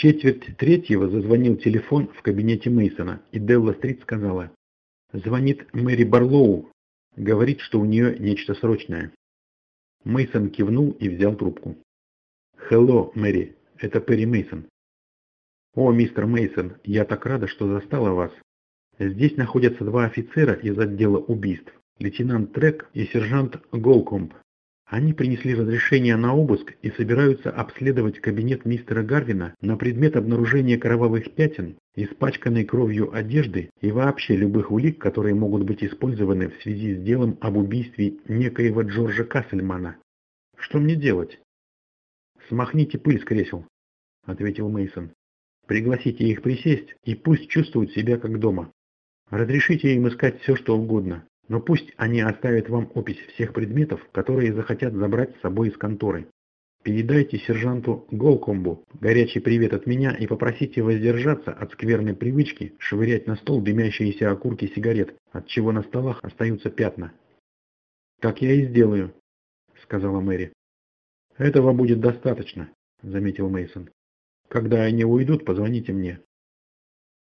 четверть третьего зазвонил телефон в кабинете Мейсона, и Делла Стрит сказала, «Звонит Мэри Барлоу, говорит, что у нее нечто срочное». Мейсон кивнул и взял трубку. «Хелло, Мэри, это Перри Мейсон. «О, мистер Мейсон, я так рада, что застала вас. Здесь находятся два офицера из отдела убийств, лейтенант Трек и сержант Голкомб. Они принесли разрешение на обыск и собираются обследовать кабинет мистера Гарвина на предмет обнаружения кровавых пятен, испачканной кровью одежды и вообще любых улик, которые могут быть использованы в связи с делом об убийстве некоего Джорджа Кассельмана. Что мне делать? «Смахните пыль с кресел», — ответил Мейсон. «Пригласите их присесть и пусть чувствуют себя как дома. Разрешите им искать все, что угодно, но пусть они оставят вам опись всех предметов, которые захотят забрать с собой из конторы. Передайте сержанту Голкомбу горячий привет от меня и попросите воздержаться от скверной привычки швырять на стол дымящиеся окурки сигарет, от чего на столах остаются пятна. «Так я и сделаю», — сказала Мэри. «Этого будет достаточно», — заметил Мейсон. «Когда они уйдут, позвоните мне».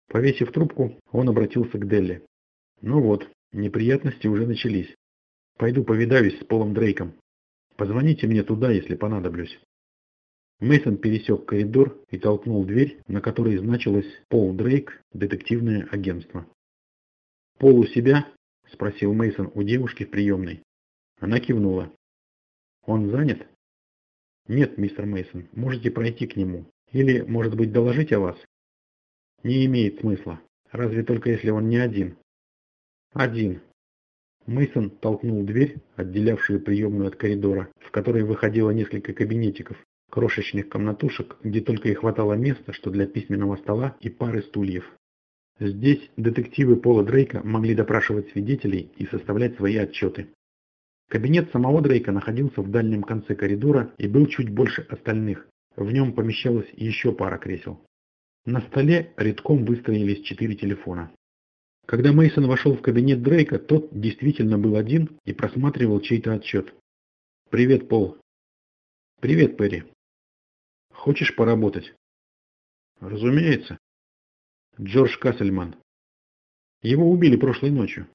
Повесив трубку, он обратился к Делли. «Ну вот, неприятности уже начались. Пойду повидаюсь с Полом Дрейком. Позвоните мне туда, если понадоблюсь». Мейсон пересек коридор и толкнул дверь, на которой значилось «Пол Дрейк, детективное агентство». «Пол у себя?» – спросил Мейсон у девушки в приемной. Она кивнула. «Он занят?» Нет, мистер Мейсон, можете пройти к нему. Или, может быть, доложить о вас? Не имеет смысла. Разве только если он не один. Один. Мейсон толкнул дверь, отделявшую приемную от коридора, в которой выходило несколько кабинетиков, крошечных комнатушек, где только и хватало места, что для письменного стола и пары стульев. Здесь детективы Пола Дрейка могли допрашивать свидетелей и составлять свои отчеты. Кабинет самого Дрейка находился в дальнем конце коридора и был чуть больше остальных. В нем помещалась еще пара кресел. На столе редком выстроились четыре телефона. Когда Мейсон вошел в кабинет Дрейка, тот действительно был один и просматривал чей-то отчет. «Привет, Пол». «Привет, Перри». «Хочешь поработать?» «Разумеется». «Джордж Кассельман». «Его убили прошлой ночью».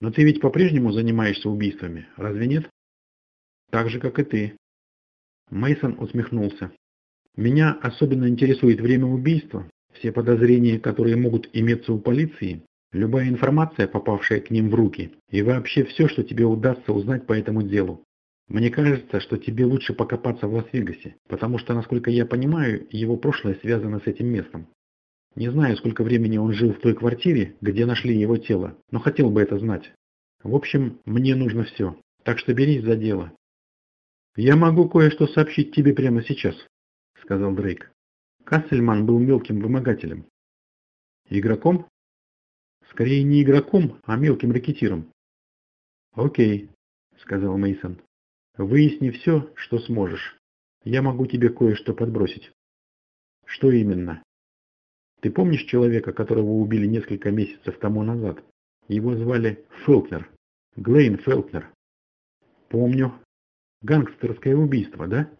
Но ты ведь по-прежнему занимаешься убийствами, разве нет? Так же, как и ты. Мейсон усмехнулся. Меня особенно интересует время убийства, все подозрения, которые могут иметься у полиции, любая информация, попавшая к ним в руки, и вообще все, что тебе удастся узнать по этому делу. Мне кажется, что тебе лучше покопаться в Лас-Вегасе, потому что, насколько я понимаю, его прошлое связано с этим местом. Не знаю, сколько времени он жил в той квартире, где нашли его тело, но хотел бы это знать. В общем, мне нужно все, так что берись за дело. «Я могу кое-что сообщить тебе прямо сейчас», — сказал Дрейк. Кассельман был мелким вымогателем. «Игроком?» «Скорее не игроком, а мелким ракетиром». «Окей», — сказал Мейсон. «Выясни все, что сможешь. Я могу тебе кое-что подбросить». «Что именно?» Ты помнишь человека, которого убили несколько месяцев тому назад? Его звали Фелкнер. Глейн Фелкнер. Помню. Гангстерское убийство, да?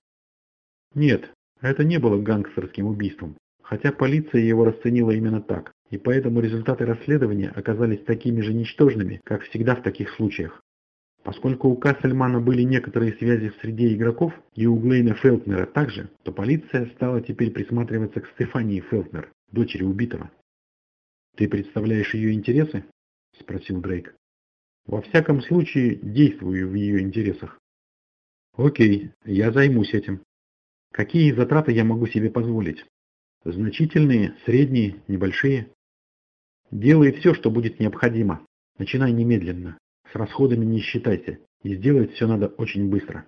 Нет, это не было гангстерским убийством, хотя полиция его расценила именно так, и поэтому результаты расследования оказались такими же ничтожными, как всегда в таких случаях. Поскольку у Кассельмана были некоторые связи в среде игроков, и у Глейна Фелкнера также, то полиция стала теперь присматриваться к Стефании Фелкнер, дочери убитого. «Ты представляешь ее интересы?» – спросил Дрейк. «Во всяком случае, действую в ее интересах». «Окей, я займусь этим. Какие затраты я могу себе позволить? Значительные, средние, небольшие?» «Делай все, что будет необходимо. Начинай немедленно. С расходами не считайся. И сделать все надо очень быстро».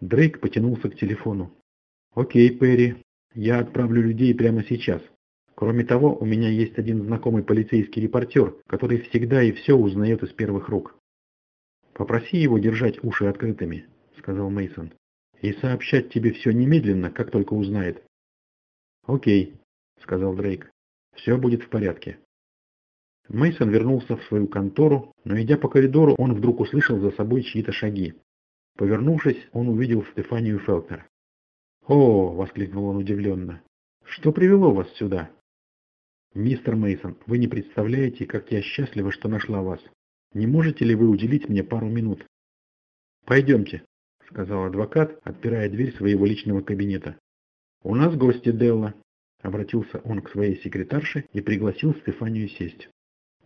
Дрейк потянулся к телефону. «Окей, Перри, я отправлю людей прямо сейчас. Кроме того, у меня есть один знакомый полицейский репортер, который всегда и все узнает из первых рук. Попроси его держать уши открытыми, сказал Мейсон, и сообщать тебе все немедленно, как только узнает. Окей, сказал Дрейк. Все будет в порядке. Мейсон вернулся в свою контору, но идя по коридору, он вдруг услышал за собой чьи-то шаги. Повернувшись, он увидел Стефанию Фелкнер. «О!» — воскликнул он удивленно. Что привело вас сюда? Мистер Мейсон, вы не представляете, как я счастлива, что нашла вас. Не можете ли вы уделить мне пару минут? Пойдемте, сказал адвокат, отпирая дверь своего личного кабинета. У нас гости, Делла. Обратился он к своей секретарше и пригласил Стефанию сесть.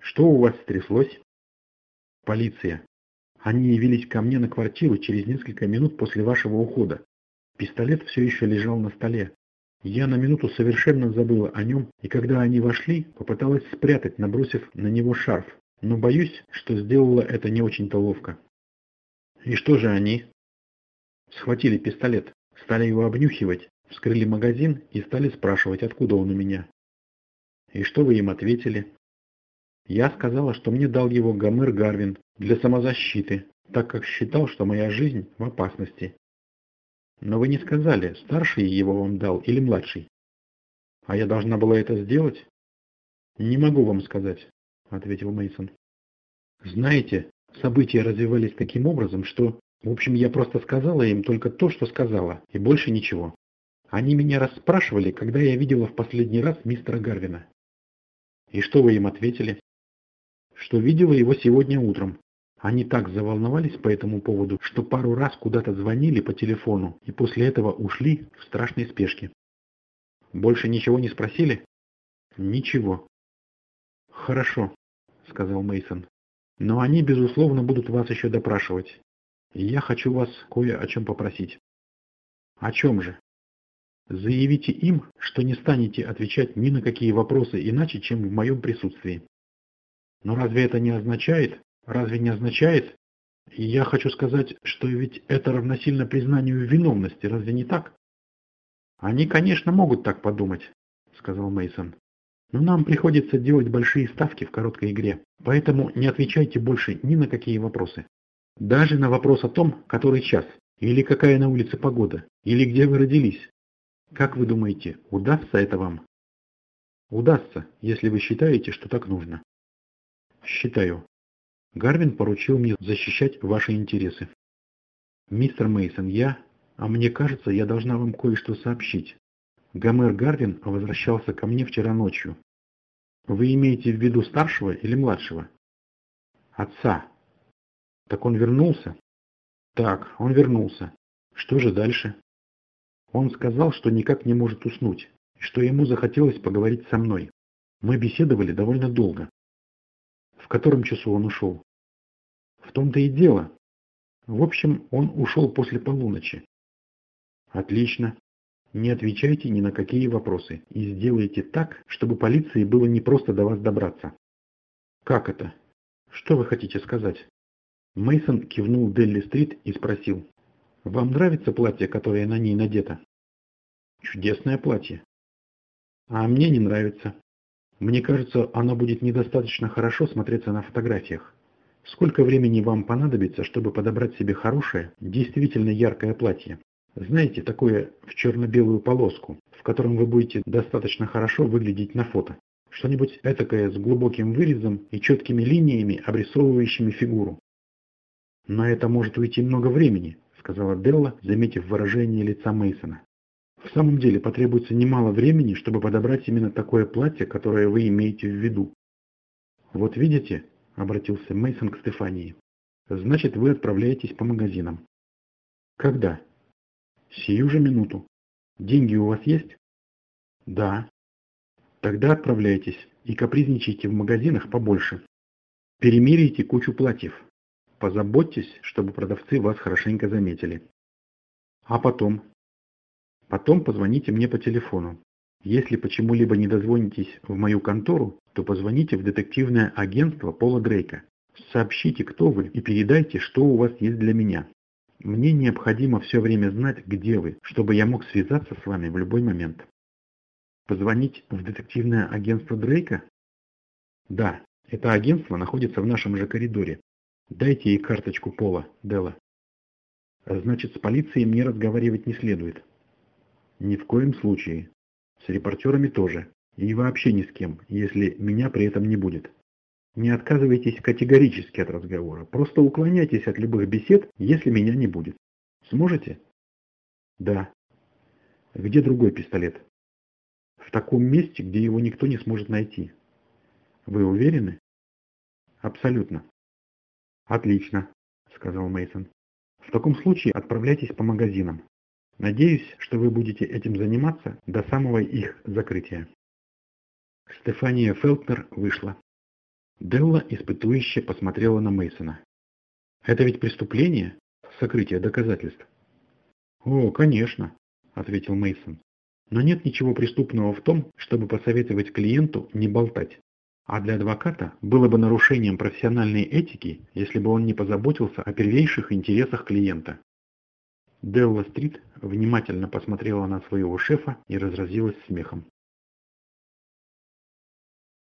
Что у вас стряслось? Полиция. Они явились ко мне на квартиру через несколько минут после вашего ухода. Пистолет все еще лежал на столе. Я на минуту совершенно забыла о нем, и когда они вошли, попыталась спрятать, набросив на него шарф, но боюсь, что сделала это не очень-то ловко. И что же они? Схватили пистолет, стали его обнюхивать, вскрыли магазин и стали спрашивать, откуда он у меня. И что вы им ответили? Я сказала, что мне дал его Гомер Гарвин для самозащиты, так как считал, что моя жизнь в опасности. Но вы не сказали, старший его вам дал или младший. А я должна была это сделать? Не могу вам сказать, ответил Мейсон. Знаете, события развивались таким образом, что, в общем, я просто сказала им только то, что сказала, и больше ничего. Они меня расспрашивали, когда я видела в последний раз мистера Гарвина. И что вы им ответили? Что видела его сегодня утром, они так заволновались по этому поводу, что пару раз куда-то звонили по телефону и после этого ушли в страшной спешке. Больше ничего не спросили? Ничего. Хорошо, сказал Мейсон. Но они, безусловно, будут вас еще допрашивать. Я хочу вас кое о чем попросить. О чем же? Заявите им, что не станете отвечать ни на какие вопросы иначе, чем в моем присутствии. Но разве это не означает, Разве не означает? И я хочу сказать, что ведь это равносильно признанию виновности, разве не так? Они, конечно, могут так подумать, сказал Мейсон. Но нам приходится делать большие ставки в короткой игре, поэтому не отвечайте больше ни на какие вопросы. Даже на вопрос о том, который час, или какая на улице погода, или где вы родились. Как вы думаете, удастся это вам? Удастся, если вы считаете, что так нужно. Считаю. Гарвин поручил мне защищать ваши интересы. Мистер Мейсон, я, а мне кажется, я должна вам кое-что сообщить. Гомер Гарвин возвращался ко мне вчера ночью. Вы имеете в виду старшего или младшего? Отца. Так он вернулся? Так, он вернулся. Что же дальше? Он сказал, что никак не может уснуть, и что ему захотелось поговорить со мной. Мы беседовали довольно долго. В котором часу он ушел? В том-то и дело. В общем, он ушел после полуночи. Отлично. Не отвечайте ни на какие вопросы и сделайте так, чтобы полиции было не просто до вас добраться. Как это? Что вы хотите сказать? Мейсон кивнул Делли-стрит и спросил. Вам нравится платье, которое на ней надето? Чудесное платье. А мне не нравится. Мне кажется, оно будет недостаточно хорошо смотреться на фотографиях. Сколько времени вам понадобится, чтобы подобрать себе хорошее, действительно яркое платье? Знаете, такое в черно-белую полоску, в котором вы будете достаточно хорошо выглядеть на фото. Что-нибудь этакое с глубоким вырезом и четкими линиями, обрисовывающими фигуру. На это может уйти много времени, сказала Делла, заметив выражение лица Мейсона. В самом деле потребуется немало времени, чтобы подобрать именно такое платье, которое вы имеете в виду. Вот видите, обратился Мейсон к Стефании. Значит, вы отправляетесь по магазинам. Когда? Сию же минуту. Деньги у вас есть? Да. Тогда отправляйтесь и капризничайте в магазинах побольше. Перемерите кучу платьев. Позаботьтесь, чтобы продавцы вас хорошенько заметили. А потом, Потом позвоните мне по телефону. Если почему-либо не дозвонитесь в мою контору, то позвоните в детективное агентство Пола Дрейка. Сообщите, кто вы, и передайте, что у вас есть для меня. Мне необходимо все время знать, где вы, чтобы я мог связаться с вами в любой момент. Позвонить в детективное агентство Дрейка? Да, это агентство находится в нашем же коридоре. Дайте ей карточку Пола, Делла. Значит, с полицией мне разговаривать не следует. Ни в коем случае. С репортерами тоже. И вообще ни с кем, если меня при этом не будет. Не отказывайтесь категорически от разговора. Просто уклоняйтесь от любых бесед, если меня не будет. Сможете? Да. Где другой пистолет? таком месте, где его никто не сможет найти. Вы уверены? Абсолютно. Отлично, сказал Мейсон. В таком случае отправляйтесь по магазинам. Надеюсь, что вы будете этим заниматься до самого их закрытия. Стефания Фелтнер вышла. Делла испытующе посмотрела на Мейсона. Это ведь преступление? Сокрытие доказательств. О, конечно, ответил Мейсон. Но нет ничего преступного в том, чтобы посоветовать клиенту не болтать. А для адвоката было бы нарушением профессиональной этики, если бы он не позаботился о первейших интересах клиента. Делла Стрит внимательно посмотрела на своего шефа и разразилась смехом.